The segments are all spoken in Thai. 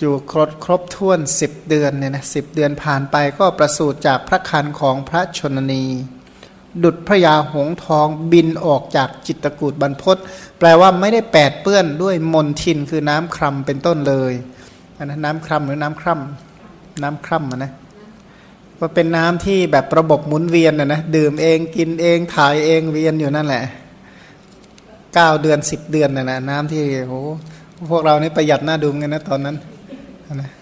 อยู่ครบครบถ้วนสิบเดือนเนี่ยนะสิบเดือนผ่านไปก็ประสูติจากพระคันของพระชนนี ดุดพระยาหงทองบินออกจากจิตกูดบรรพศแปลว่าไม่ได้แปดเปื้อนด้วยมนทินคือน้ำครัมเป็นต้นเลยอันนั้นน้ำครัมหรือน้ำคร่ำน้ำคร่ำนะว่าเป็นน้ำที่แบบระบบหมุนเวียนนะนะดื่มเองกินเองถ่ายเองเวียนอยู่นั่นแหละเก้าเดือนสิบเดือนนะนะน้ำที่โอ้พวกเรานี่ประหยัดหน้าดูกันนะตอนนั้น นะ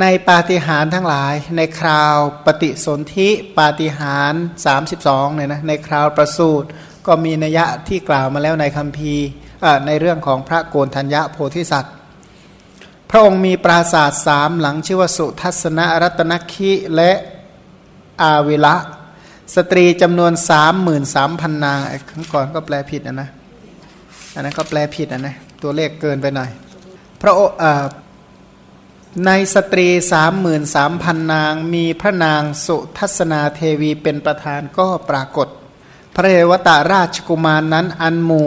ในปาฏิหาริย์ทั้งหลาย ในคราวปฏิสนธิปาฏิหาริย์สามสิบสองเนี่ยนะในคราวประสูตรก็มีนัยะที่กล่าวมาแล้วในคัมภีร์ในเรื่องของพระโกนธัญญะโพธิสัตว์ พระองค์มีปราสาทสามหลังชื่อว่าสุทัศนรัตนคิและอาวิละ สตรีจำนวนสามหมื่นสามพันนางครั้งก่อนก็แปลผิดนะนะอันนั้นก็แปลผิดนะนะตัวเลขเกินไปหน่อย พระในสตรีสามหมื่นสามพันนางมีพระนางสุทัศนาเทวีเป็นประธานก็ปรากฏ พระเทวตาราชกุมารนนั้นอันหมู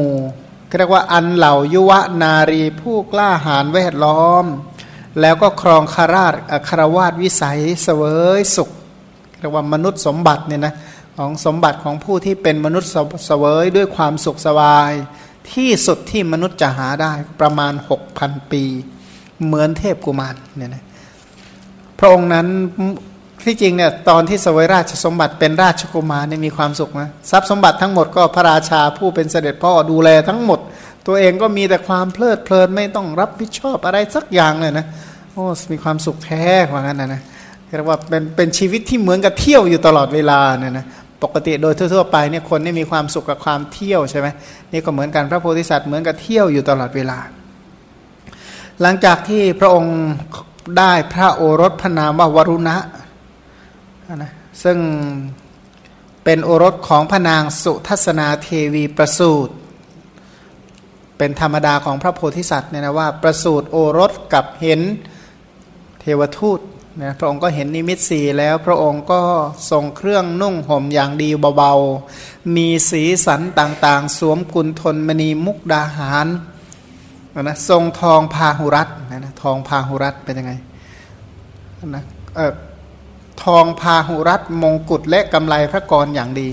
เรียกว่าอันเหล่ายุวนารีผู้กล้าหาญแวดล้อม แล้วก็ครองคาราชคารวาสวิสัยเสวยสุขเรียกว่ามนุษย์สมบัติเนี่ยนะของสมบัติของผู้ที่เป็นมนุษย์เสวยด้วยความสุขสบาย ที่สุดที่มนุษย์จะหาได้ประมาณหกพันปี เหมือนเทพกุมารเนี่ยนะพระองค์นั้นที่จริงเนี่ยตอนที่สวยราชสมบัติเป็นราชกุมารเนี่ยมีความสุขนะทรัพย์สมบัติทั้งหมดก็พระราชาผู้เป็นเสด็จพ่อดูแลทั้งหมด ตัวเองก็มีแต่ความเพลิดเพลินไม่ต้องรับผิดชอบอะไรสักอย่างเลยนะโอ้มีความสุขแท้กว่างั้นนะนะเรียกว่าเป็นเป็นชีวิตที่เหมือนกับเที่ยวอยู่ตลอดเวลาเนี่ยนะ ปกติโดยทั่วๆไปเนี่ยคนนี่มีความสุขกับความเที่ยวใช่ไหมนี่ก็เหมือนกันพระโพธิสัตว์เหมือนกับเที่ยวอยู่ตลอดเวลา หลังจากที่พระองค์ได้พระโอรสพระนามว่าวรุณะนะซึ่งเป็นโอรสของพระนางสุทัศนาเทวีประสูตรเป็นธรรมดาของพระโพธิสัตว์เนี่ยนะว่าประสูตรโอรสกับเห็นเทวทูต นะพระองค์ก็เห็นนิมิตสีแล้วพระองค์ก็ทรงเครื่องนุ่งห่มอย่างดีเบาๆ มีสีสันต่างๆ สวมกุลทนมณีมุกดาหารนะทรงทองพาหุรัตนะทองพาหุรัตเป็นยังไงนะเออทองพาหุรัตมงกุฎและกำไลพระกรอย่างดี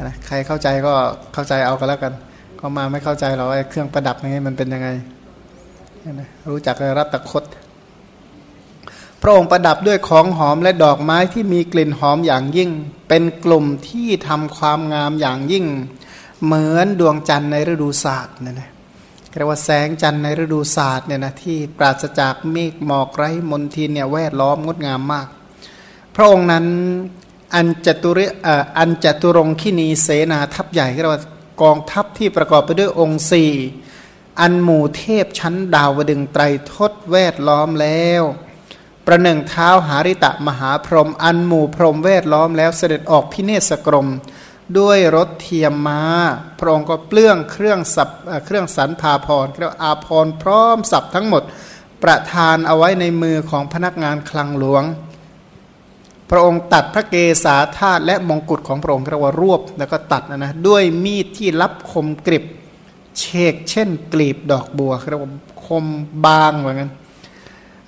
นะใครเข้าใจก็เข้าใจเอากันแล้วกัน ก็มาไม่เข้าใจหรอกไอ้เครื่องประดับนี้มันเป็นยังไงนะรู้จักรัตคต พระองค์ประดับด้วยของหอมและดอกไม้ที่มีกลิ่นหอมอย่างยิ่ง เป็นกลุ่มที่ทำความงามอย่างยิ่ง เหมือนดวงจันทร์ในฤดูศาสตร์เนี่ยนะเรียกว่าแสงจันทร์ในฤดูศาสตร์เนี่ยนะที่ปราศจากเมฆหมอกไร้มนทินเนี่ยแวดล้อมงดงามมาก พระองค์นั้นอันจตุริอันจตุรงคินีเสนาทัพใหญ่เรียกว่ากองทัพที่ประกอบไปด้วยองค์สี่อันหมู่เทพชั้นดาวดึงไตรทศแวดล้อมแล้ว ประหนึ่งเท้าหาริตะมหาพรหมอันหมู่พรหมเวทล้อมแล้วเสด็จออกพิเนศกรม ด้วยรถเทียมมา้า พระองค์ก็เปลื้องเครื่องสับเครื่องสันพาพรเรียกอาพรพร้อมสับทั้งหมด ประทานเอาไว้ในมือของพนักงานคลังหลวง พระองค์ตัดพระเกศาธาตุและมงกุฎของพระองค์เรียกว่ารวบแล้วก็ตัดนะนะด้วยมีดที่รับคมกริบเชกเช่นกลีบดอกบัวเรียกว่าคมบางเหมือนกัน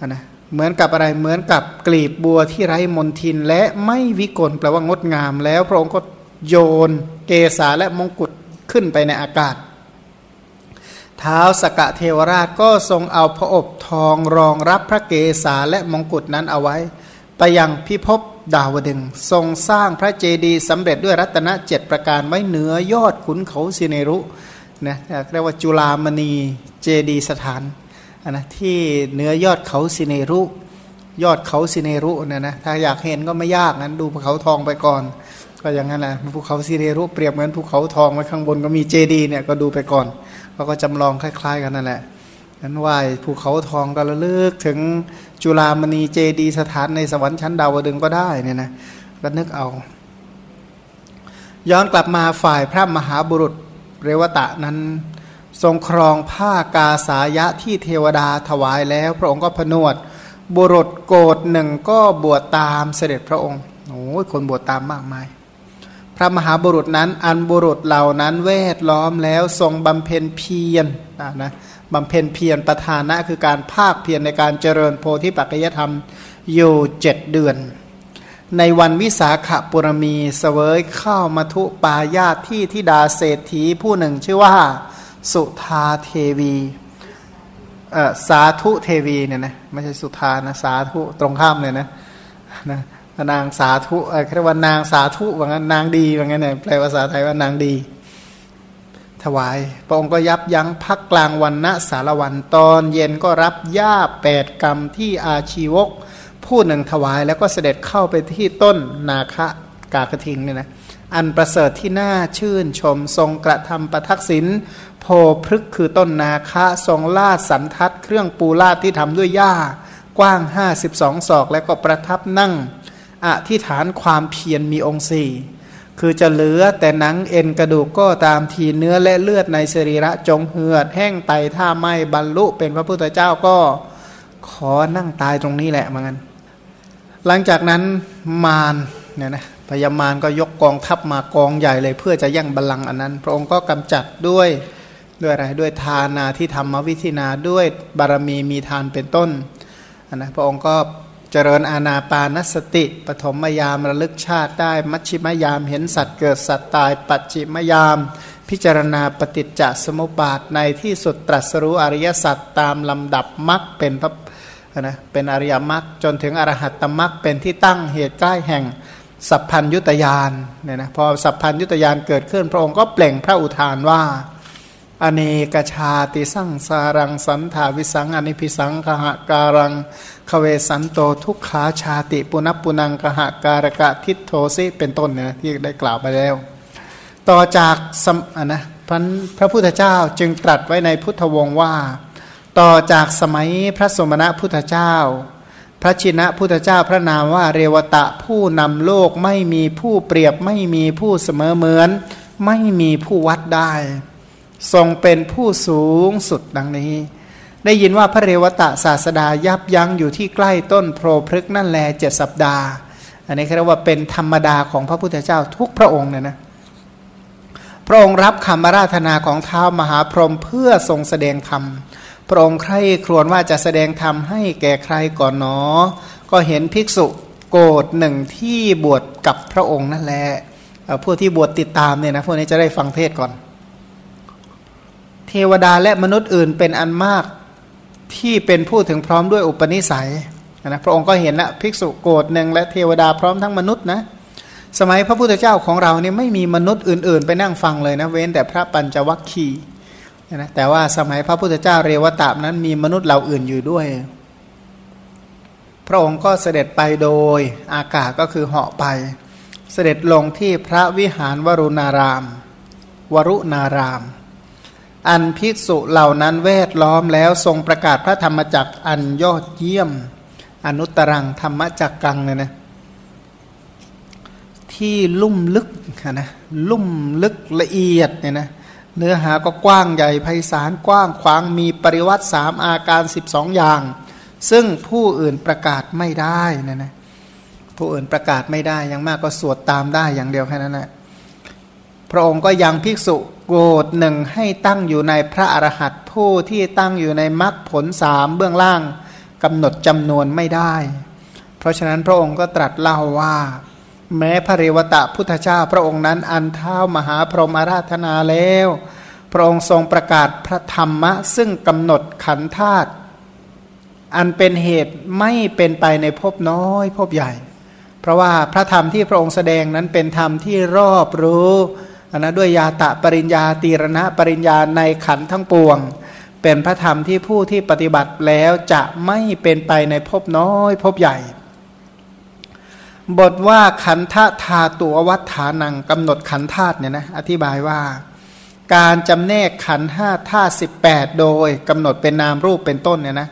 นะ เหมือนกับอะไรเหมือนกับกลีบบัวที่ไร้มนทินและไม่วิกลแปลว่างดงามแล้ว พระองค์ก็โยนเกษาและมงกุฎขึ้นไปในอากาศ เท้าสกะเทวราชก็ทรงเอาพระอบทองรองรับพระเกศาและมงกุฎนั้นเอาไว้ ไปยังพิภพดาวดึงทรงสร้างพระเจดีย์สำเร็จด้วยรัตนเจ็ดประการไว้เหนือยอดขุนเขาสิเนรุนะเรียกว่าจุลามณีเจดีสถาน นะที่เนื้อยอดเขาสิเนรุ ยอดเขาสิเนรุเนี่ยนะถ้าอยากเห็นก็ไม่ยากนั้นดูภูเขาทองไปก่อน ก็อย่างนั้นแหละภูเขาสิเนรุเปรียบเหมือนภูเขาทองไว้ข้างบนก็มีเจดีเนี่ยก็ดูไปก่อนเขาก็จำลองคล้าย ๆ กันนั่นแหละนั้นไหวภูเขาทองก็ระลึกถึงจุฬามณีเจดีสถานในสวรรค์ชั้นดาวดึงก็ได้เนี่ยนะระนึกเอา ย้อนกลับมาฝ่ายพระมหาบุรุษเรวตะนั้น ทรงครองผ้ากาสายะที่เทวดาถวายแล้ว พระองค์ก็ผนวด บุรุษโกดหนึ่งก็บวชตามเสด็จพระองค์โอ้ยคนบวชตามมากมาย พระมหาบุรุษนั้นอันบุรุษเหล่านั้นเวทล้อมแล้วทรงบำเพ็ญเพียรนะนะบำเพ็ญเพียรประธานะคือการภาคเพียรในการเจริญโพธิปัจจยธรรมอยู่เจ็ดเดือน ในวันวิสาขบุรมีเสวยข้าวมาทุปายาที่ทิดาเศรษฐีผู้หนึ่งชื่อว่า สุธาเทวีสาธุเทวีเนี่ยนะไม่ใช่สุธานะสาธุตรงข้ามเลยนะนะนางสาธุเออเรียกว่านางสาธุว่างั้นนางดีว่างั้นเนี่ยแปลภาษาไทยว่านางดี ถวายพระองค์ก็ยับยั้งพักกลางวันณสารวันตอนเย็นก็รับญ้าแปดกรรมที่อาชีวก ผู้หนึ่งถวายแล้วก็เสด็จเข้าไปที่ต้นนาคะกากระทิงเนี่ยนะ อันประเสริฐที่น่าชื่นชมทรงกระทำประทักษิณโพพฤกคือต้นนาคะทรงลาดสันทัดเครื่องปูลาดที่ทำด้วยหญ้ากว้าง 52 ศอก แล้วก็ประทับนั่งอธิฐานความเพียรมีองค์สี่คือจะเหลือแต่หนังเอ็นกระดูกก็ตามทีเนื้อและเลือดในสรีระจงเหือด แห้งไตถ้าไม่บรรลุเป็นพระพุทธเจ้าก็ขอนั่งตายตรงนี้แหละเหมือนกันหลังจากนั้นมารเนี่ยนะ พญามารก็ยกกองทัพมากองใหญ่เลย เพื่อจะแย่งบัลลังก์อันนั้น พระองค์ก็กำจัดด้วยด้วยอะไรด้วยทานาที่ธรรมวิธินาด้วยบารมีมีทานเป็นต้นนะพระองค์ก็เจริญอาณาปานสติ ปฐมยามระลึกชาติได้ มัชชิมยามเห็นสัตว์เกิดสัตว์ตาย ปัจจิมยาม พิจารณาปฏิจจสมุปบาทในที่สุดตรัสรู้อริยสัจตามลำดับมรรคเป็นพระนะเป็นอริยมรรคจนถึงอรหัตตมรรคเป็นที่ตั้งเหตุใกล้แห่ง สัพพัญยุตยานเนี่ยนะพอสัพพัญยุตยานเกิดขึ้น พระองค์ก็เปล่งพระอุทานว่า อเนกชาติสั่งสารังสันถาวิสังอนิพิสังคหาการังคเวสันโตทุกขาชาติปุณปุนังกหาการกะทิโทสิเป็นต้นเนี่ยที่ได้กล่าวไปแล้ว ต่อจากสมนะพระพระพุทธเจ้าจึงตรัสไว้ในพุทธวงศ์ว่า ต่อจากสมัยพระสมณะพุทธเจ้า พระชินะพุทธเจ้าพระนามว่าเรวตะผู้นำโลกไม่มีผู้เปรียบไม่มีผู้เสมอเหมือน ไม่มีผู้วัดได้ ทรงเป็นผู้สูงสุดดังนี้ ได้ยินว่าพระเรวตะศาสดายับยั้งอยู่ที่ใกล้ต้นโพรพฤกนั่นแลเจ็ดสัปดาห์ อันนี้เรียกว่าเป็นธรรมดาของพระพุทธเจ้าทุกพระองค์เนี่ยนะพระองค์รับคำมาราธนาของเท้ามหาพรหมเพื่อทรงแสดงธรรม พระองค์ใคร่ครวญว่าจะแสดงธรรมให้แก่ใครก่อนหนอ ก็เห็นภิกษุโกรธหนึ่งที่บวชกับพระองค์นั่นแหละผู้ที่บวชติดตามเนี่ยนะพวกนี้จะได้ฟังเทศก่อน เทวดาและมนุษย์อื่นเป็นอันมากที่เป็นผู้ถึงพร้อมด้วยอุปนิสัยนะพระองค์ก็เห็นละภิกษุโกรธหนึ่งและเทวดาพร้อมทั้งมนุษย์นะสมัยพระพุทธเจ้าของเราเนี่ยไม่มีมนุษย์อื่น ๆ ไปนั่งฟังเลยนะเว้นแต่พระปัญจวัคคีย์ นะแต่ว่าสมัยพระพุทธเจ้าเรวตานั้นมีมนุษย์เหล่าอื่นอยู่ด้วย พระองค์ก็เสด็จไปโดยอากาศก็คือเหาะไป เสด็จลงที่พระวิหารวรุณาราม วรุณาราม อันภิกษุเหล่านั้นแวดล้อมแล้วทรงประกาศพระธรรมจักรอันยอดเยี่ยม อนุตรังธรรมจักกังเนี่ยนะที่ลุ่มลึกนะลุ่มลึกละเอียดเนี่ยนะ เนื้อหาก็กว้างใหญ่ไพศาลกว้างขวางมีปริวัติสามอาการสิบองอย่าง ซึ่งผู้อื่นประกาศไม่ได้นะนะผู้อื่นประกาศไม่ได้ยังมากก็สวดตามได้อย่างเดียวแค่นั้นแหละพระองค์ก็ยังภิกษุโกรธหนึ่งให้ตั้งอยู่ในพระอรหัตผู้ที่ตั้งอยู่ในมรรคผลสามเบื้องล่างกำหนดจำนวนไม่ได้ เพราะฉะนั้นพระองค์ก็ตรัสเล่าว่า แม้พระเรวตะพุทธเจ้าพระองค์นั้นอันเท้ามหาพรหมอาราธนาแล้ว พระองค์ทรงประกาศพระธรรมะ ซึ่งกำหนดขันธาตุอันเป็นเหตุไม่เป็นไปในภพน้อยภพใหญ่ เพราะว่าพระธรรมที่พระองค์แสดงนั้นเป็นธรรมที่รอบรู้นนะด้วยยาตะปริญญาตีรณะปริญญาในขันทั้งปวง เป็นพระธรรมที่ผู้ที่ปฏิบัติแล้วจะไม่เป็นไปในภพน้อยภพใหญ่ บทว่าขันธาธาตัววัฏฐานังกำหนดขันธาตุเนี่ยนะอธิบายว่า การจำแนกขันห้าธาตุสิบแปดโดยกำหนดเป็นนามรูปเป็นต้นเนี่ยนะ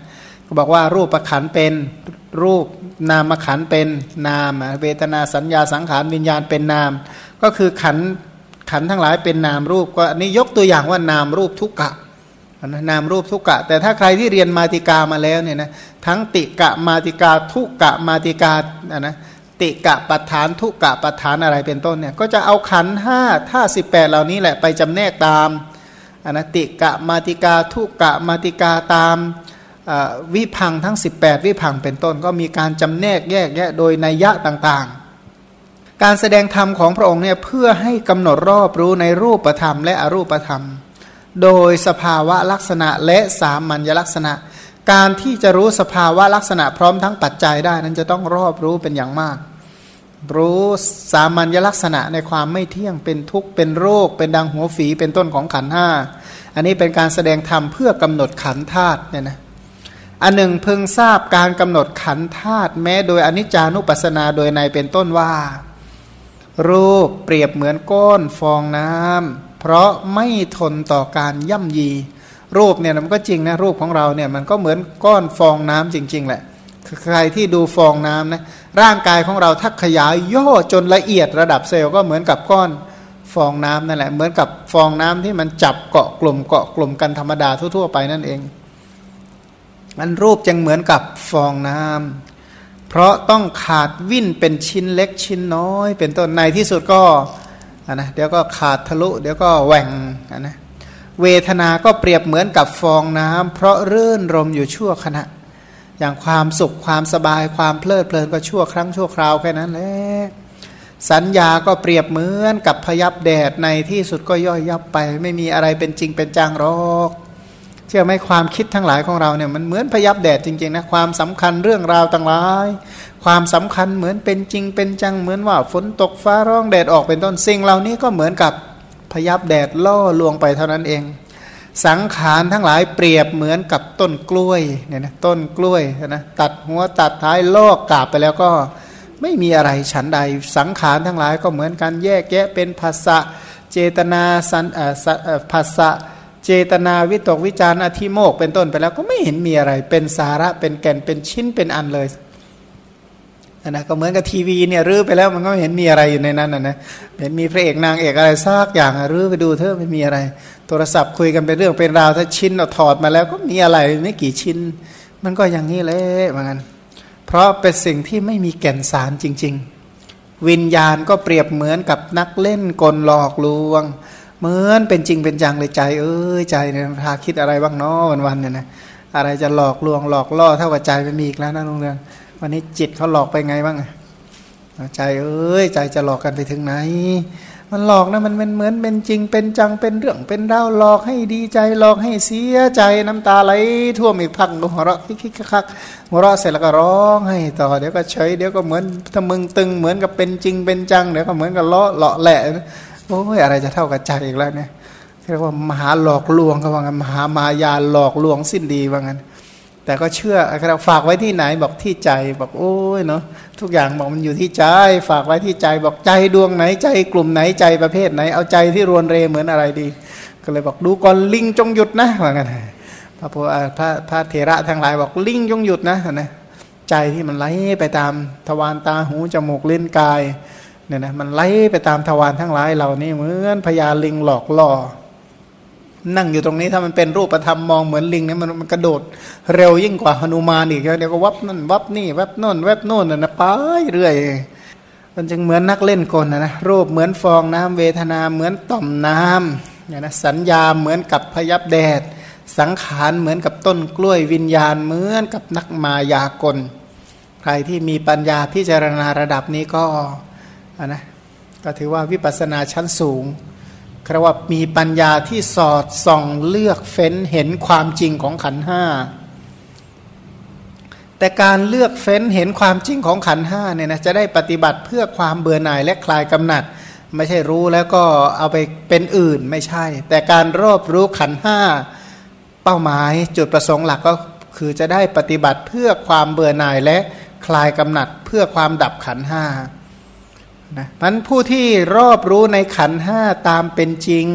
ก็บอกว่ารูปประขันเป็นรูปนามขันเป็นนามเวทนาสัญญาสังขารวิญญาณเป็นนาม ก็คือขันขันทั้งหลายเป็นนามรูปก็อันนี้ยกตัวอย่างว่านามรูปทุกกะนะนามรูปทุกกะ แต่ถ้าใครที่เรียนมาติกามาแล้วเนี่ยนะทั้งติกะมาติกาทุกกะมาติกานะนะ ติกะปัฏฐานทุกะปัฏฐานอะไรเป็นต้นเนี่ยก็จะเอาขันห้าท่าสิบแปดเหล่านี้แหละไปจำแนกตามอนติกะมาติกาทุกะมาติกาตามวิพังทั้ง 18 วิพังเป็นต้นก็มีการจำแนกแยกแยะโดยนัยยะต่างๆ การแสดงธรรมของพระองค์เนี่ยเพื่อให้กำหนดรอบรู้ในรูปธรรมและอรูปธรรม โดยสภาวะลักษณะและสามัญลักษณะ การที่จะรู้สภาวะลักษณะพร้อมทั้งปัจจัยได้นั้นจะต้องรอบรู้เป็นอย่างมาก รู้สามัญลักษณะในความไม่เที่ยงเป็นทุกข์เป็นโรค เป็นดังหัวฝีเป็นต้นของขันห้าอันนี้เป็นการแสดงธรรมเพื่อกำหนดขันธาตุเนี่ยนะอันหนึ่งพึงทราบการกำหนดขันธาตุแม้โดยอนิจจานุปัสสนาโดยในเป็นต้นว่า รูปเปรียบเหมือนก้อนฟองน้ำเพราะไม่ทนต่อการย่ำยี รูปเนี่ยมันก็จริงนะรูปของเราเนี่ยมันก็เหมือนก้อนฟองน้ำจริง ๆ แหละ ใครที่ดูฟองน้ำนะร่างกายของเราถ้าขยายย่อจนละเอียดระดับเซลล์ก็เหมือนกับก้อนฟองน้ำนั่นแหละ เหมือนกับฟองน้ำที่มันจับเกาะกลุ่มเกาะกลุ่มกันธรรมดาทั่วๆไปนั่นเองมันรูปจึงเหมือนกับฟองน้ำเพราะต้องขาดวิ่นเป็นชิ้นเล็กชิ้นน้อย เป็นต้นในที่สุดก็นนะเดี๋ยวก็ขาดทะลุ เดี๋ยวก็แหว่งนนะเวทนาก็เปรียบเหมือนกับฟองน้ำเพราะเรื่นรมอยู่ชั่วขณะ อย่างความสุขความสบายความเพลิดเพลินก็ชั่วครั้งชั่วคราวแค่นั้นแหละสัญญาก็เปรียบเหมือนกับพยับแดดในที่สุดก็ย่อยยับไป ไม่มีอะไรเป็นจริงเป็นจังหรอก เชื่อไหมความคิดทั้งหลายของเราเนี่ยมันเหมือนพยับแดดจริงๆนะความสำคัญเรื่องราวต่างหลาย ความสำคัญเหมือนเป็นจริงเป็นจังเหมือนว่าฝนตกฟ้าร้องแดดออกเป็นต้นสิ่งเหล่านี้ก็เหมือนกับพยับแดดล่อลวงไปเท่านั้นเอง สังขารทั้งหลายเปรียบเหมือนกับต้นกล้วยเนี่ยนะต้นกล้วยนะตัดหัวตัดท้ายลอกกาบไปแล้วก็ไม่มีอะไรฉันใด สังขารทั้งหลายก็เหมือนกันแยกแยะเป็นภาษะเจตนาสันภาษะเจตนาวิตกวิจารณ์อธิโมกเป็นต้นไปแล้วก็ไม่เห็นมีอะไร เป็นสาระเป็นแก่นเป็นชิ้นเป็นอันเลย นะก็เหมือนกับทีวีเนี่ยรื้อไปแล้วมันก็เห็นมีอะไรอยู่ในนั้นนะนะเห็นมีพระเอกนางเอกอะไรซากอย่างรื้อไปดูเถอะไม่มีอะไร โทรศัพท์คุยกันเป็นเรื่องเป็นราวถ้าชิ้นเราถอดมาแล้วก็มีอะไรไม่กี่ชิ้น มันก็อย่างนี้เลยเหมือนกันเพราะเป็นสิ่งที่ไม่มีแก่นสารจริง ๆ วิญญาณก็เปรียบเหมือนกับนักเล่นกลหลอกลวง เหมือนเป็นจริงเป็นจังเลยใจ เอ้ยใจเนี่ยพาคิดอะไรบ้างเนาะวันวันเนี่ยนะอะไรจะหลอกลวงหลอกล่อเท่ากับใจไม่มีอีกแล้วนะลุงเรือง วันนี้จิตเขาหลอกไปไงบ้างใจเอ้ยใจจะหลอกกันไปถึงไหน มันหลอกนะมันเป็นเหมือนเป็นจริงเป็นจังเป็นเรื่องเป็นราหลอกให้ดีใจหลอกให้เสียใจน้ำตาไหลท่วมอีกพักหัวเราะคิกคักหัวเราะเสร็จแล้วก็ร้องให้ต่อเดี๋ยวก็เฉยเดี๋ยวก็เหมือนถ้ามึงตึงเหมือนกับเป็นจริงเป็นจังเดี๋ยวก็เหมือนกับเลาะเลาะแหละโอ้ยอะไรจะเท่ากับใจอีกแล้วเนี่ยเรียกว่ามหาหลอกลวงเขาว่างั้นมหามายาหลอกลวงสิ้นดีว่างั้น แต่ก็เชื่อเราฝากไว้ที่ไหนบอกที่ใจบอกโอ้ยเนาะทุกอย่างบอกมันอยู่ที่ใจ ฝากไว้ที่ใจบอกใจดวงไหนใจกลุ่มไหนใจประเภทไหน เอาใจที่รวนเรเหมือนอะไรดี ก็เลยบอกดูก่อนลิงจงหยุดนะว่างั้นพระพระพระเถระทั้งหลายบอกลิงจงหยุดนะนะใจที่มันไหลไปตามทวารตาหูจมูกเลิ้นกายเนี่ยนะมันไหลไปตามทวารทั้งหลายเหล่านี้เหมือนพญาลิงหลอกล่อ นั่งอยู่ตรงนี้ถ้ามันเป็นรูปธรรมมองเหมือนลิงเนี่ยมันมันกระโดดเร็วยิ่งกว่าหนุมานอีกเดี๋ยวก็วับนั่นวับนี่วับโน่นวับโน่นนะไปเรื่อย มันจึงเหมือนนักเล่นกลนะนะรูปเหมือนฟองน้ำเวทนาเหมือนต่อมน้ำเนี่ยนะสัญญาเหมือนกับพยับแดด สังขารเหมือนกับต้นกล้วยวิญญาณเหมือนกับนักมายากล ใครที่มีปัญญาพิจารณาระดับนี้ก็นะก็ถือว่าวิปัสสนาชั้นสูง ครว่ามีปัญญาที่สอดส่องเลือกเฟ้นเห็นความจริงของขันห้าแต่การเลือกเฟ้นเห็นความจริงของขันห้าเนี่ยนะจะได้ปฏิบัติเพื่อความเบื่อหน่ายและคลายกำหนัด ไม่ใช่รู้แล้วก็เอาไปเป็นอื่นไม่ใช่ แต่การรอบรู้ขันห้าเป้าหมายจุดประสงค์หลักก็คือจะได้ปฏิบัติเพื่อความเบื่อหน่ายและคลายกำหนัด เพื่อความดับขันห้า นะมันผู้ที่รอบรู้ในขันห้าตามเป็นจริง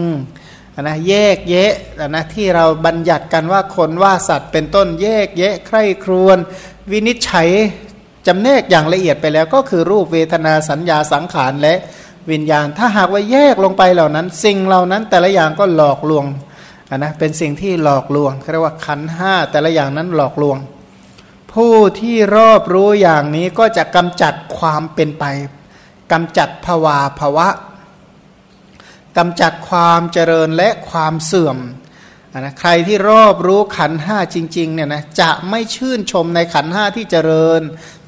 นะแยกแยะนะที่เราบัญญัติกันว่าคนว่าสัตว์เป็นต้นแยกแยะใคร่ครวน วินิจฉัยจำแนกอย่างละเอียดไปแล้ว ก็คือรูปเวทนาสัญญาสังขารและวิญญาณ ถ้าหากว่าแยกลงไปเหล่านั้น สิ่งเหล่านั้นแต่ละอย่างก็หลอกลวงนะเป็นสิ่งที่หลอกลวงเรียกว่าขันห้าแต่ละอย่างนั้นหลอกลวง ผู้ที่รอบรู้อย่างนี้ก็จะกำจัดความเป็นไป กำจัดภาวาภาวะกำจัดความเจริญและความเสื่อมนะใครที่รอบรู้ขันห้าจริงๆเนี่ยนะจะไม่ชื่นชมในขันห้าที่เจริญ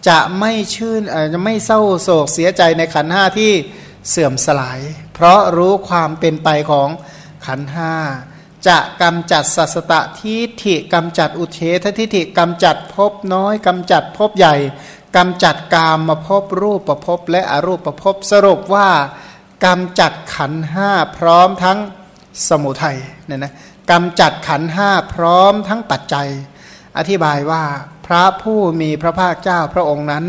จะไม่ชื่นจะไม่เศร้าโศกเสียใจในขันห้าที่เสื่อมสลาย เพราะรู้ความเป็นไปของขันห้าจะกำจัดสัสตะทิฏฐิกำจัดอุเทททิฏฐิกำจัดภพน้อยกำจัดภพใหญ่ กำจัดกามมาพบรูปประพบและอรูปประพบสรุปว่ากำจัดขันห้าพร้อมทั้งสมุทัยเนี่ยนะกำจัดขันห้าพร้อมทั้งปัจจัย อธิบายว่าพระผู้มีพระภาคเจ้าพระองค์นั้น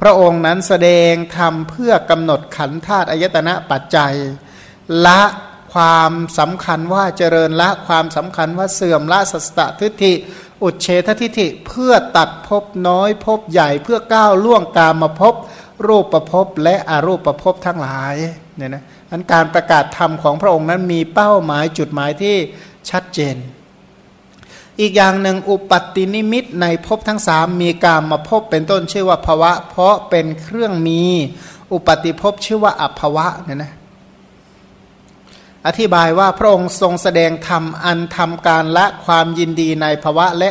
พระองค์นั้นแสดงธรรมเพื่อกำหนดขันธาตุอายตนะปัจจัย ละความสำคัญว่าเจริญละความสำคัญว่าเสื่อมละสัสตทิฏฐิ อุเฉททิฐิเพื่อตัดภพน้อยภพใหญ่เพื่อก้าวล่วงกามมาภพรูปประพบและอรูปประพบทั้งหลายเนี่ยนะอันการประกาศธรรมของพระองค์นั้นมีเป้าหมายจุดหมายที่ชัดเจน อีกอย่างหนึ่งอุปัตินิมิตในภพทั้งสามมีการมาพบเป็นต้นชื่อว่าภวะ เพราะเป็นเครื่องมีอุปติภพชื่อว่าอัภวะเนี่ยนะ อธิบายว่าพระองค์ทรงแสดงธรรมอันทำการละความยินดีในภวะและ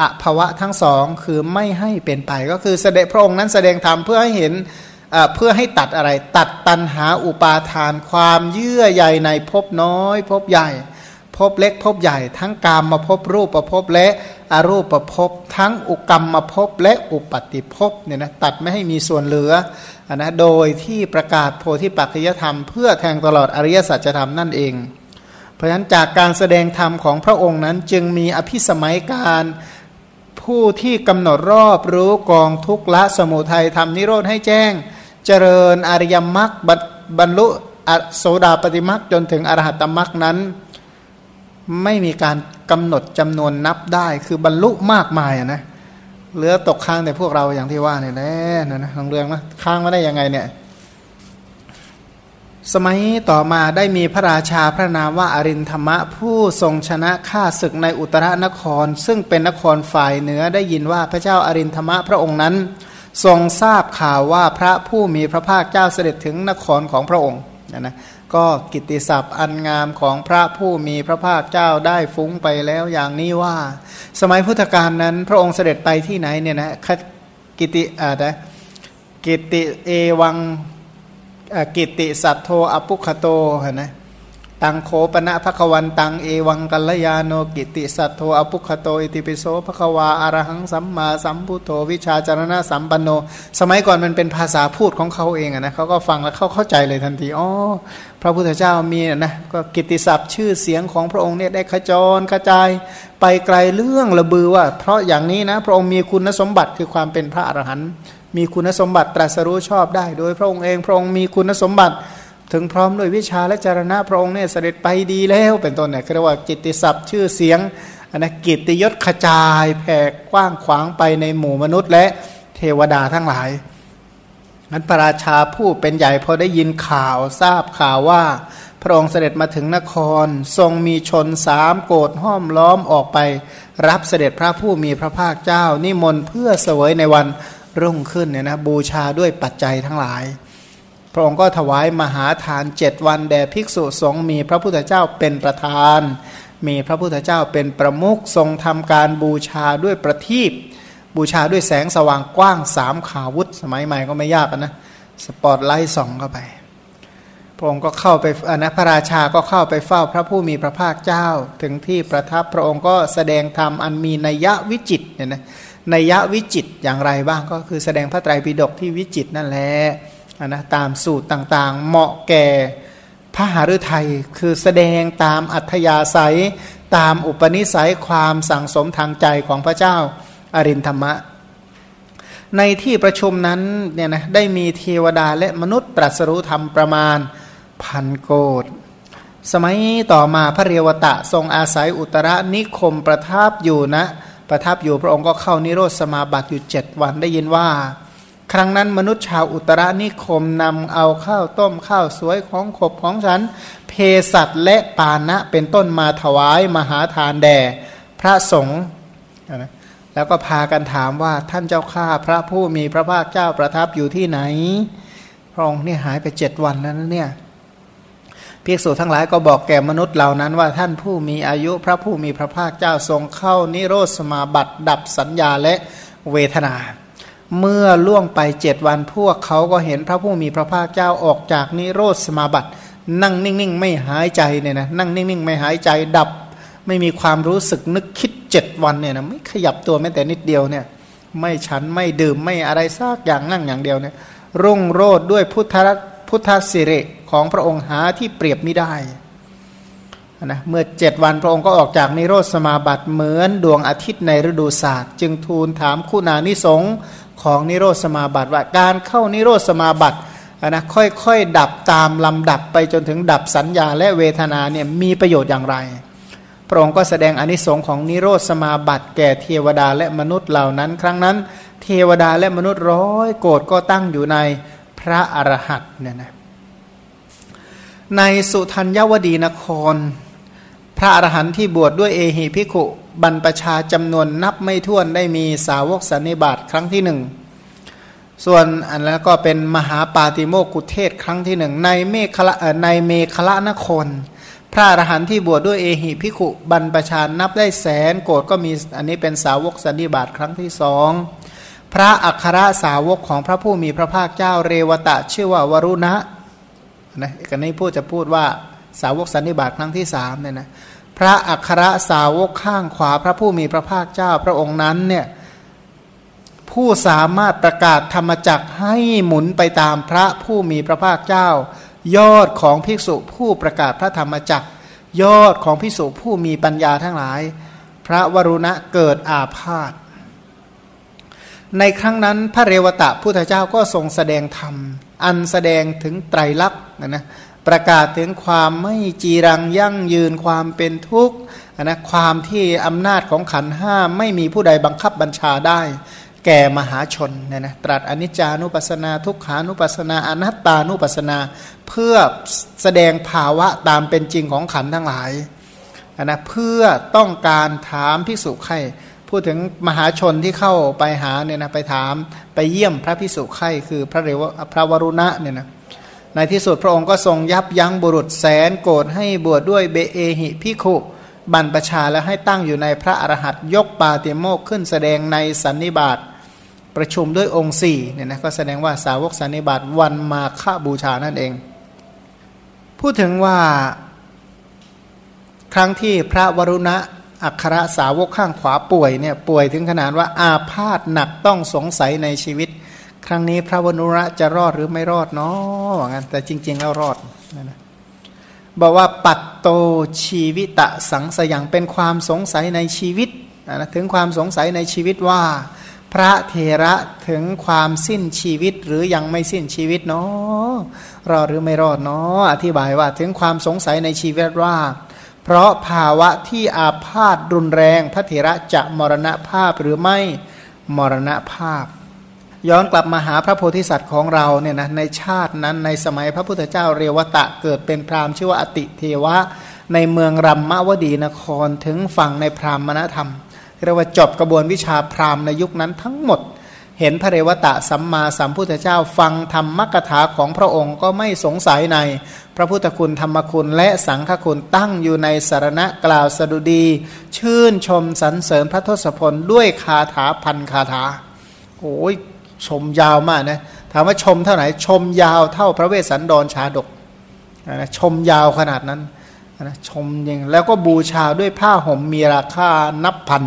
อภวะทั้งสองคือไม่ให้เป็นไป ก็คือแสดงพระองค์นั้นแสดงธรรมเพื่อให้เห็นเพื่อให้ตัดอะไร ตัดตันหาอุปาทาน ความเยื่อใยในภพน้อยภพใหญ่ภพเล็กภพใหญ่ ทั้งกามมาภพรูปประภพและ อรูปภพทั้งอุกรรมมาภพและอุปติภพเนี่ยนะตัดไม่ให้มีส่วนเหลือนะโดยที่ประกาศโพธิปัจจยธรรม เพื่อแทงตลอดอริยสัจธรรมนั่นเอง เพราะฉะนั้นจากการแสดงธรรมของพระองค์นั้นจึงมีอภิสมัยการผู้ที่กำหนดรอบรู้กองทุกละสมุทัยทำนิโรธให้แจ้ง เจริญอริยมรรคบรรลุโสดาปฏิมรรคจนถึงอรหัตมรรคนั้น ไม่มีการ กำหนดจำนวนนับได้ คือบรรลุมากมายนะเหลือตกค้างแต่พวกเราอย่างที่ว่าเนี่ยแหละนะนะทางเรื่องนะค้างมาได้ยังไงเนี่ย สมัยต่อมาได้มีพระราชาพระนามว่าอรินธรรมะ ผู้ทรงชนะข้าศึกในอุตรนคร ซึ่งเป็นนครฝ่ายเหนือได้ยินว่าพระเจ้าอรินธรรมะพระองค์นั้น ทรงทราบข่าวว่าพระผู้มีพระภาคเจ้าเสด็จถึงนครของพระองค์นะนะ ก็กิตติศัพท์อันงามของพระผู้มีพระภาคเจ้าได้ฟุ้งไปแล้วอย่างนี้ว่า สมัยพุทธกาลนั้น พระองค์เสด็จไปที่ไหนเนี่ยนะกิติอ่านะกิติเอวังกิติสัตโทอปุคโตนะ ตังโคปณะภควันตังเอวังกัลยาโนกิติสัตโทอภุคโตอิติปิโสภควาอารหังสัมมาสัมพุทโธวิชาจารณะสัมปันโน สมัยก่อนมันเป็นภาษาพูดของเขาเองนะเขาก็ฟังแล้วเขาเข้าใจเลยทันทีอ๋อพระพุทธเจ้ามีนะก็กิติศัพท์ชื่อเสียงของพระองค์เนี่ยได้ขจรกระจายไปไกลเรื่องระบือว่า เพราะอย่างนี้นะพระองค์มีคุณสมบัติคือความเป็นพระอรหันต์มีคุณสมบัติตรัสรู้ชอบได้ โดยพระองค์เองพระองค์มีคุณสมบัติ ถึงพร้อมด้วยวิชาและจารณะพระองค์เนี่ยเสด็จไปดีแล้วเป็นต้นเนี่ยเรียกว่ากิตติศัพท์ชื่อเสียงอันนะกิตติยศขจายแผ่กว้างขวางไปในหมู่มนุษย์ และเทวดาทั้งหลายนั้นพระราชาผู้เป็นใหญ่พอได้ยินข่าวทราบข่าวว่า พระองค์เสด็จมาถึงนคร ทรงมีชนสามโกดห้อมล้อมออกไป รับเสด็จพระผู้มีพระภาคเจ้า นิมนต์เพื่อเสวยในวันรุ่งขึ้นเนี่ยนะบูชาด้วยปัจจัยทั้งหลาย พระองค์ก็ถวายมหาทานเจ็ดวันแด่ภิกษุสงฆ์มีพระพุทธเจ้าเป็นประธาน มีพระพุทธเจ้าเป็นประมุขทรงทำการบูชาด้วยประทีปบูชาด้วยแสงสว่างกว้างสามขาวุธ สมัยใหม่ก็ไม่ยากนะสปอตไลท์ส่องเข้าไป พระองค์ก็เข้าไปอนะพระราชาก็เข้าไปเฝ้าพระผู้มีพระภาคเจ้า ถึงที่ประทับพระองค์ก็แสดงธรรมอันมีนัยวิจิตเนี่ยนะนัยวิจิตอย่างไรบ้างก็คือแสดงพระไตรปิฎกที่วิจิตนั่นแหละ นะตามสูตรต่างๆ เหมาะแก่พระหฤทัยคือแสดงตามอัธยาศัย ตามอุปนิสัยความสั่งสมทางใจของพระเจ้าอารินธรรมะ ในที่ประชุมนั้นเนี่ยนะได้มีเทวดาและมนุษย์ตรัสรู้ธรรมประมาณพันโกดสมัยต่อมาพระเรวตะทรงอาศัยอุตรนิคมประทับอยู่นะ ประทับอยู่พระองค์ก็เข้านิโรธสมาบัติอยู่เจ็ดวันได้ยินว่า ครั้งนั้นมนุษย์ชาวอุตรนิคมนำเอาข้าวต้มข้าวสวยของขบของฉัน เพสัตและปานะเป็นต้นมาถวายมหาทานแด่พระสงฆ์แล้วก็พากันถามว่าท่านเจ้าข้าพระผู้มีพระภาคเจ้าประทับอยู่ที่ไหน พระองค์นี่หายไปเจ็ดวันแล้วนะเนี่ยภิกษุทั้งหลายก็บอกแก่มนุษย์เหล่านั้นว่าท่านผู้มีอายุพระผู้มีพระภาคเจ้าทรงเข้านิโรธสมาบัติดับสัญญาและเวทนา เมื่อล่วงไปเจ็ดวันพวกเขาก็เห็นพระผู้มีพระภาคเจ้าออกจากนิโรธสมาบัติ นั่งนิ่งๆ ไม่หายใจเนี่ยนะนั่งนิ่งๆ ไม่หายใจดับ ไม่มีความรู้สึกนึกคิดเจ็ดวันเนี่ยนะไม่ขยับตัวแม้แต่นิดเดียวเนี่ยไม่ฉันไม่ดื่มไม่อะไรซากอย่างนั่งอย่างเดียวเนี่ยรุ่งโรดด้วยพุทธพุทธสิริของพระองค์หาที่เปรียบไม่ได้นะเมื่อเจ็ดวันพระองค์ก็ออกจากนิโรธสมาบัติเหมือนดวงอาทิตย์ในฤดูศาสตร์ จึงทูลถามคุณานิสง ของนิโรธสมาบัติว่าการเข้านิโรธสมาบัตินะค่อยๆ ดับตามลำดับไปจนถึงดับสัญญาและเวทนาเนี่ยมีประโยชน์อย่างไร พระองค์ก็แสดงอนิสงค์ของนิโรธสมาบัติแก่เทวดาและมนุษย์เหล่านั้น ครั้งนั้น เทวดาและมนุษย์ร้อยโกรธก็ตั้งอยู่ในพระอรหันต์เนี่ยนะในสุทัญญวดีนคร พระอรหันต์ที่บวชดด้วยเอหิพิขุ บรรปชาจำนวนนับไม่ถ้วนได้มีสาวกสันนิบาตครั้งที่หนึ่งส่วนอันแล้วก็เป็นมหาปาติโมกุเทศครั้งที่หนึ่งในเมฆละในเมฆละนคร พระอรหันต์ที่บวชดด้วยเอหิพิขุบรรปชานับได้แสนโกดก็มีอันนี้เป็นสาวกสันนิบาตครั้งที่สองพระอัครสาวกของพระผู้มีพระภาคเจ้าเรวตะชื่อว่าวรุณะนะกันนี้พูดจะพูดว่าสาวกสันนิบาตครั้งที่สามเนี่ยนะ พระอัครสาวกข้างขวาพระผู้มีพระภาคเจ้าพระองค์นั้นเนี่ยผู้สามารถประกาศธรรมจักให้หมุนไปตามพระผู้มีพระภาคเจ้า ยอดของภิกษุผู้ประกาศพระธรรมจักยอดของภิกษุผู้มีปัญญาทั้งหลาย พระวรุณะเกิดอาพาธในครั้งนั้นพระเรวตะพุทธเจ้าก็ทรงแสดงธรรม อันแสดงถึงไตรลักษณ์นะ ประกาศถึงความไม่จีรังยั่งยืนความเป็นทุกข์นะความที่อำนาจของขันห้าไม่มีผู้ใดบังคับบัญชาได้ แก่มหาชนเนี่ยนะตรัสอนิจจานุปัสสนา ทุกขานุปัสสนาอนัตตานุปัสสนา เพื่อแสดงภาวะตามเป็นจริงของขันทั้งหลายนะเพื่อต้องการถามพิสุไข่พูดถึงมหาชนที่เข้าไปหาเนี่ยนะไปถามไปเยี่ยมพระพิสุไข่คือพระเรวพระวรุณะเนี่ยนะ ในที่สุดพระองค์ก็ทรงยับยั้งบุรุษแสนโกรธให้บวชดด้วยเบเอหิพิขุบันประชาและให้ตั้งอยู่ในพระอรหัตยกปาเตโมกขึ้นแสดงในสันนิบาตประชุมด้วยองค์สี่เนี่ยนะก็แสดงว่าสาวกสันนิบาตวันมาฆบูชานั่นเอง พูดถึงว่าครั้งที่พระวรุณะอัครสาวกข้างขวาป่วยเนี่ยป่วยถึงขนาดว่าอาพาธหนักต้องสงสัยในชีวิต ครั้งนี้พระวนุระจะรอดหรือไม่รอดเนาะว่างั้นแต่จริง ๆ แล้วรอดนะบอกว่าปัตโตชีวิตะสังสยังเป็นความสงสัยในชีวิตนะถึงความสงสัยในชีวิตว่า พระเทระถึงความสิ้นชีวิตหรือยังไม่สิ้นชีวิตเนาะรอดหรือไม่รอดเนาะอธิบายว่าถึงความสงสัยในชีวิตว่า เพราะภาวะที่อาพาธรุนแรงพระเถระจะมรณภาพหรือไม่มรณภาพ ย้อนกลับมาหาพระโพธิสัตว์ของเราเนี่ยนะในชาตินั้นในสมัยพระพุทธเจ้าเรวตะเกิดเป็นพราหมณ์ชื่อว่าอติเทวะ ในเมืองรัมมวดีนครถึงฝั่งในพราหมณธรรมเรียกว่าจบกระบวนวิชาพราหมณ์ในยุคนั้นทั้งหมด เห็นพระเรวตะสัมมาสัมพุทธเจ้าฟังธรรมมกถาของพระองค์ก็ไม่สงสัยใน พระพุทธคุณธรรมคุณและสังฆคุณตั้งอยู่ในสารณะกล่าวสดุดี ชื่นชมสรรเสริญพระทศพลด้วยคาถาพันคาถาโอ้ย ชมยาวมากนะถามว่าชมเท่าไหร่ชมยาวเท่าพระเวสสันดรชาดกนะชมยาวขนาดนั้นนะชมยังแล้วก็บูชาด้วยผ้าห่มมีราคานับพัน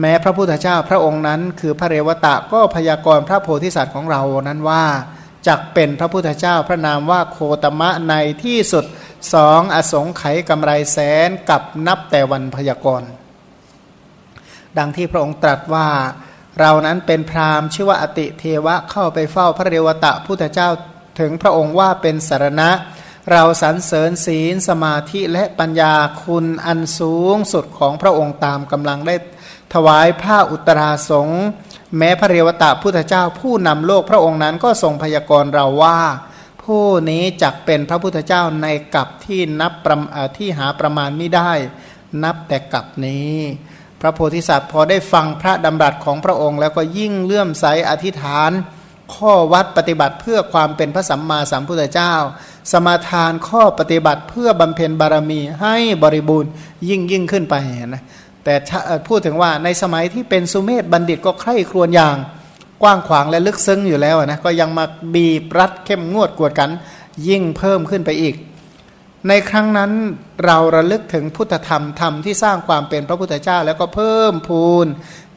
แม้พระพุทธเจ้าพระองค์นั้น คือพระเรวตะก็พยากรณ์พระโพธิสัตว์ของเรานั้นว่าจักเป็นพระพุทธเจ้าพระนามว่าโคตมะในที่สุดสองอสงไขยกำไรแสนกับนับแต่วันพยากรณ์ดังที่พระองค์ตรัสว่า เรานั้นเป็นพราหมณ์ชื่อว่าอติเทวะเข้าไปเฝ้าพระเรวตะพุทธเจ้าถึงพระองค์ว่าเป็นสารณะ เราสรรเสริญศีลสมาธิและปัญญาคุณอันสูงสุดของพระองค์ตามกำลังได้ถวายผ้าอุตราสงแม้พระเรวตะพุทธเจ้าผู้นำโลกพระองค์นั้นก็ทรงพยากรณ์เราว่า ผู้นี้จักเป็นพระพุทธเจ้าในกับที่นับประที่หาประมาณไม่ได้ นับแต่กับนี้ ระโพธิสัตว์พอได้ฟังพระดำรัสของพระองค์ แล้วก็ยิ่งเลื่อมใสอธิษฐาน ข้อวัดปฏิบัติเพื่อความเป็นพระสัมมาสัมพุทธเจ้า สมาทานข้อปฏิบัติเพื่อบำเพ็ญบารมีให้บริบูรณ์ยิ่งยิ่งขึ้นไปนะแต่พูดถึงว่าในสมัยที่เป็นสุเมธบัณฑิตก็ใคร่ครวญอย่างกว้างขวางและลึกซึ้งอยู่แล้วนะก็ยังมาบีบรัดเข้มงวดกวดกัน ยิ่งเพิ่มขึ้นไปอีก ในครั้งนั้นเราระลึกถึงพุทธธรรมธรรมที่สร้างความเป็นพระพุทธเจ้า แล้วก็เพิ่มพูน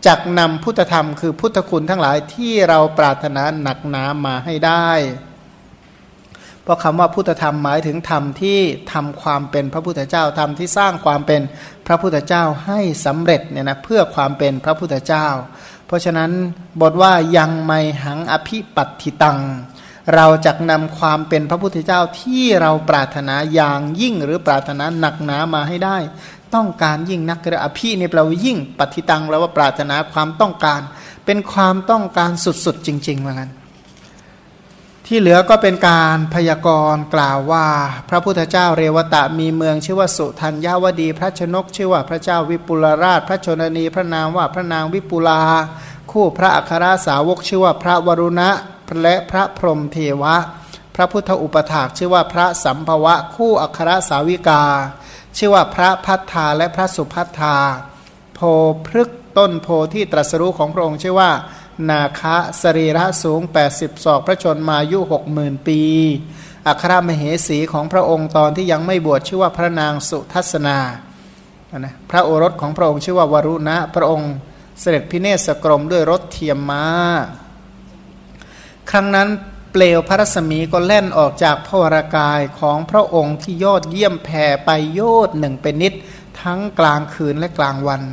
จักนำพุทธธรรมคือพุทธคุณทั้งหลายที่เราปรารถนาหนักหนามาให้ได้ เพราะคำว่าพุทธธรรมหมายถึงธรรมที่ทำความเป็นพระพุทธเจ้าธรรมที่สร้างความเป็นพระพุทธเจ้าให้สำเร็จเนี่ยนะเพื่อความเป็นพระพุทธเจ้า เพราะฉะนั้นบทว่ายังไม่หังอภิปัติตัง เราจะนำความเป็นพระพุทธเจ้าที่เราปรารถนาอย่างยิ่งหรือปรารถนาหนักหนามาให้ได้ ต้องการยิ่งนักกระอภิเนี่ยเรายิ่งปฏิตังเราว่าปรารถนาความต้องการ เป็นความต้องการสุดๆจริงๆเหมือนกันที่เหลือก็เป็นการพยากรณ์กล่าวว่า พระพุทธเจ้าเรวตะมีเมืองชื่อว่าสุทัญญาวดี พระชนกชื่อว่าพระเจ้าวิปุลราช พระชนนีพระนามว่าพระนางวิปุลา คู่พระอัครสาวกชื่อว่าพระวรุณะ และพระพรหมเทวะ พระพุทธอุปถากชื่อว่าพระสัมภวะคู่อัครสาวิกา ชื่อว่าพระพัฒนาและพระสุพัฒนาโพพฤกต้นโพที่ตรัสรู้ของพระองค์ชื่อว่า นาคะสรีระสูง 80ศอกพระชนมายุหกหมื่นปี อัครมเหสีของพระองค์ตอนที่ยังไม่บวชชื่อว่าพระนางสุทัศนานะพระโอรสของพระองค์ชื่อว่าวรุณะพระองค์เสด็จพิเนศกรมด้วยรถเทียมมา้า ครั้งนั้นเปลวพระรัศมีก็แล่นออกจากพระวรากายของพระองค์ที่ยอดเยี่ยมแผ่ไปโยดหนึ่งเป็นนิด ทั้งกลางคืนและกลางวัน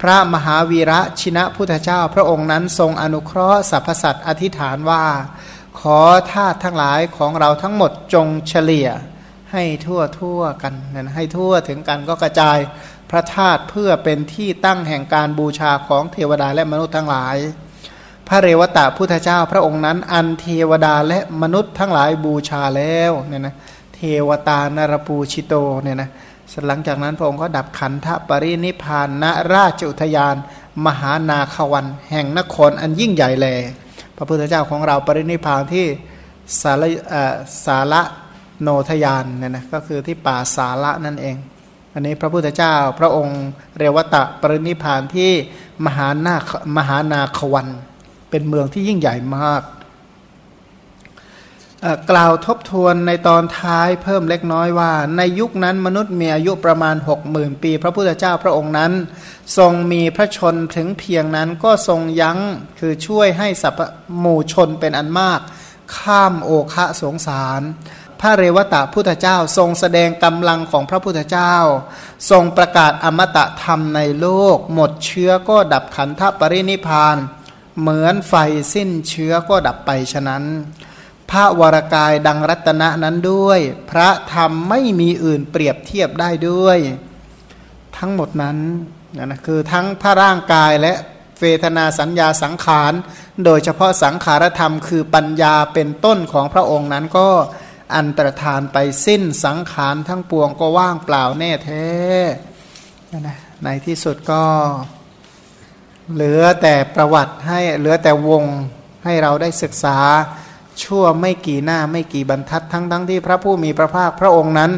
พระมหาวีระชินะพุทธเจ้าพระองค์นั้นทรงอนุเคราะห์สรรพสัตว์อธิษฐานว่า ขอทาตทั้งหลายของเราทั้งหมดจงเฉลี่ยให้ทั่วทั่วกันนะให้ทั่วถึงกันก็กระจายพระธาตุเพื่อเป็นที่ตั้งแห่งการบูชาของเทวดาและมนุษย์ทั้งหลาย พระเรวตะพุทธเจ้าพระองค์นั้น อันเทวดาและมนุษย์ทั้งหลายบูชาแล้วเนี่ยนะเทวตานารปูชิโตเนี่ยนะหลังจากนั้นพระองค์ก็ดับขันธปรินิพานณราชอุทยาน มหานาควัน แห่งนครอันยิ่งใหญ่แล พระพุทธเจ้าของเราปรินิพานที่สารสาระโนทยานเนี่ยนะก็คือที่ป่าสาระนั่นเอง อันนี้พระพุทธเจ้าพระองค์เรวตะปรินิพานที่มหานา มหานาควัน เป็นเมืองที่ยิ่งใหญ่มาก กล่าวทบทวนในตอนท้ายเพิ่มเล็กน้อยว่า ในยุคนั้นมนุษย์มีอายุประมาณหกหมื่นปี พระพุทธเจ้าพระองค์นั้น ทรงมีพระชนถึงเพียงนั้นก็ทรงยั้งคือช่วยให้สัพหมู่ชนเป็นอันมาก ข้ามโอคะสงสารพระเรวตะพุทธเจ้าทรงแสดงกำลังของพระพุทธเจ้า ทรงประกาศอมตะธรรมในโลก หมดเชื้อก็ดับขันธปรินิพาน เหมือนไฟสิ้นเชื้อก็ดับไปฉะนั้น พระวรากายดังรัตนะนั้นด้วย พระธรรมไม่มีอื่นเปรียบเทียบได้ด้วย ทั้งหมดนั้นนะคือทั้งพระร่างกายและเวทนาสัญญาสังขาร โดยเฉพาะสังขารธรรมคือปัญญาเป็นต้นของพระองค์นั้นก็อันตรธานไปสิ้นสังขารทั้งปวงก็ว่างเปล่าแน่แท้นะในที่สุดก็ เหลือแต่ประวัติให้เหลือแต่วงให้เราได้ศึกษาชั่วไม่กี่หน้าไม่กี่บรรทัดทั้งทั้งที่พระผู้มีพระภาคพระองค์นั้น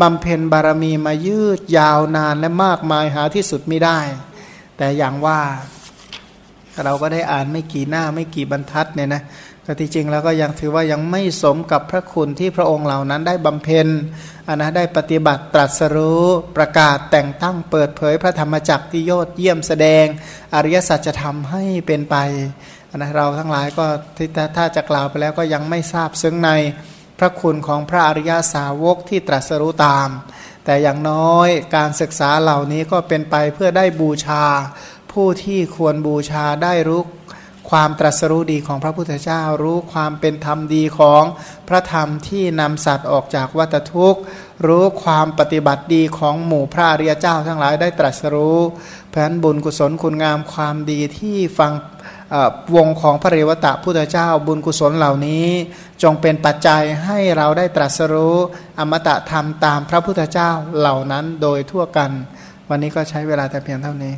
บำเพ็ญบารมีมายืดยาวนานและมากมายหาที่สุดไม่ได้ แต่อย่างว่าเราก็ได้อ่านไม่กี่หน้าไม่กี่บรรทัดเนี่ยนะ แต่ที่จริงแล้วก็ยังถือว่ายังไม่สมกับพระคุณที่พระองค์เหล่านั้นได้บำเพ็ญอันนะได้ปฏิบัติตรัสรู้ประกาศแต่งตั้งเปิดเผยพระธรรมจักรที่ยอดเยี่ยมแสดง อริยสัจธรรมให้เป็นไปอันนะเราทั้งหลายก็ที่ถ้าจะกล่าวไปแล้วก็ยังไม่ทราบซึ้งในพระคุณของพระอริยสาวกที่ตรัสรู้ตาม แต่อย่างน้อยการศึกษาเหล่านี้ก็เป็นไปเพื่อได้บูชา ผู้ที่ควรบูชาได้รู้ ความตรัสรู้ดีของพระพุทธเจ้า รู้ความเป็นธรรมดีของพระธรรมที่นำสัตว์ออกจากวัฏทุกข์ รู้ความปฏิบัติดีของหมู่พระอริยเจ้าทั้งหลายได้ตรัสรู้เพราะนั้นบุญกุศลคุณงามความดีที่ฟังวงของพระเรวตะพุทธเจ้า บุญกุศลเหล่านี้ จงเป็นปัจจัยให้เราได้ตรัสรู้อมตะธรรมตามพระพุทธเจ้าเหล่านั้นโดยทั่วกัน วันนี้ก็ใช้เวลาแต่เพียงเท่านี้